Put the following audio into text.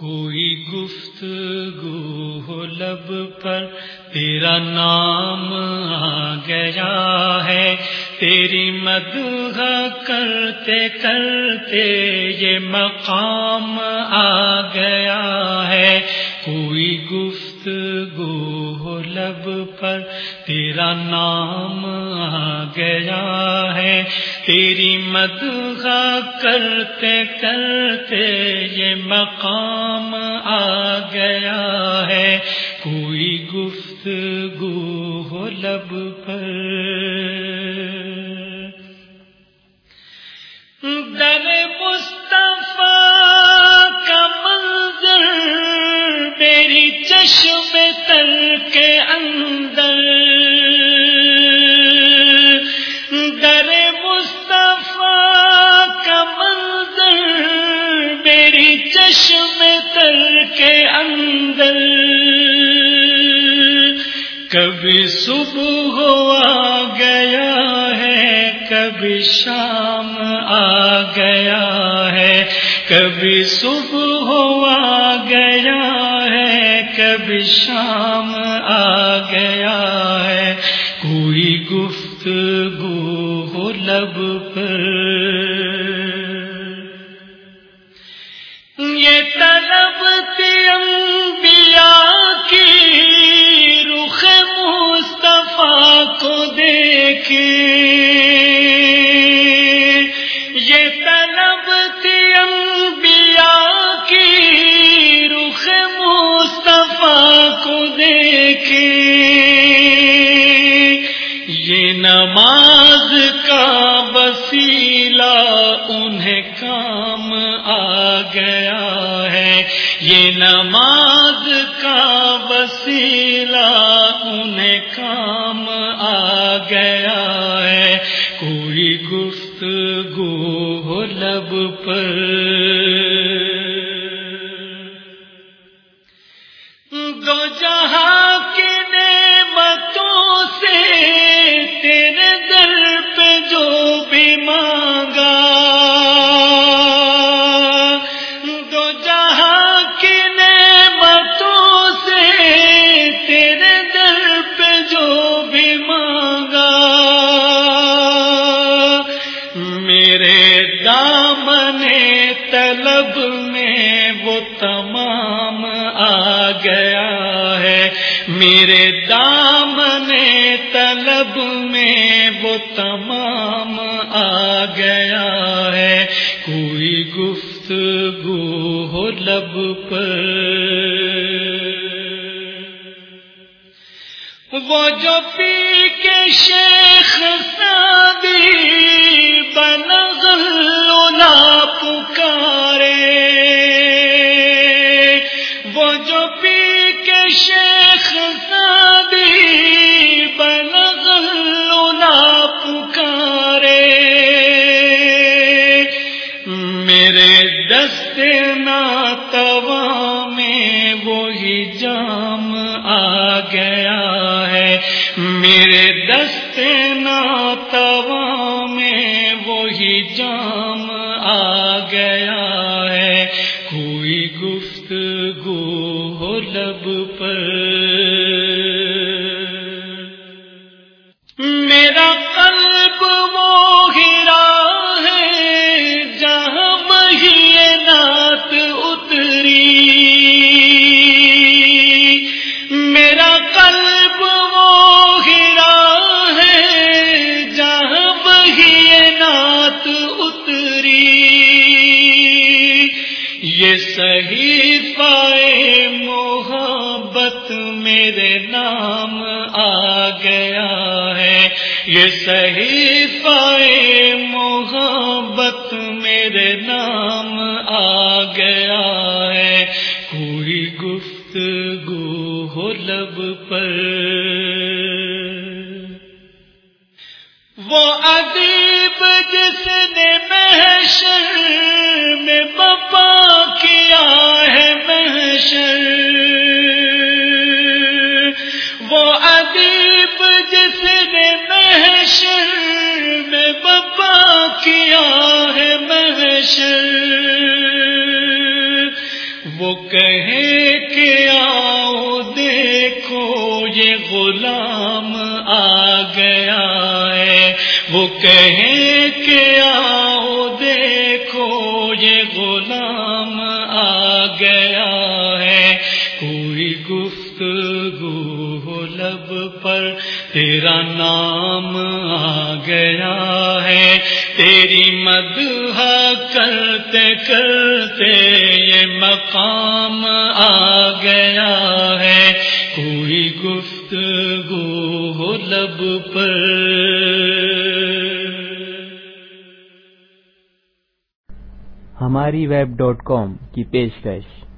کوئی گفتگو ہو لب پر تیرا نام آ گیا ہے۔ تیری مدح کرتے کرتے یہ مقام آ گیا ہے۔ کوئی گفتگو لب پر تیرا نام آ گیا ہے، تیری مدغا کرتے کرتے یہ مقام آ گیا ہے۔ کوئی گفتگو ہو لب پر کبھی صبح آ گیا ہے، کبھی شام آ گیا ہے۔ کبھی صبح آ گیا ہے، کبھی شام آ گیا ہے۔ کوئی گفت دیکھے یہ طلب تھی انبیاء کی، رخ مصطفیٰ کو دیکھے یہ نماز کا وسیلہ انہیں کام آ گیا ہے۔ یہ نماز کا وسیلہ کوئی گفتگو ہو لب پر طلب میں وہ تمام آ گیا ہے۔ میرے دامن طلب میں وہ تمام آ گیا ہے۔ کوئی گفتگو ہو لب پر۔ وہ جو پی کے شیخ سادی بنغلا پکارے۔ وہ جو پی کے شیخ سادی بنغلا پکارے۔ میرے دست ناتوا میں وہی جام آ گیا ہے۔ میرے دست ناتوا جام آ گیا ہے۔ کوئی گفتگو ہو لب پر۔ یہ صحیح پائے محبت میرے نام آ گیا ہے۔ یہ صحیح پائے محبت میرے نام آ گیا ہے۔ کوئی گفتگو ہو لب پر۔ وہ ادیب جس نے محشر میں بپا کہے کہ آؤ دیکھو، یہ غلام آ گیا ہے۔ وہ کہے کہ آؤ دیکھو، یہ غلام آ گیا ہے۔ کوئی گفتگو ہو لب پر، تیرا نام آ گیا ہے۔ تیری مدح کرتے کرتے مقام آ گیا ہے۔ کوئی گفتگو ہو لب پر۔ ہماری ویب ڈاٹ کام کی پیشکش۔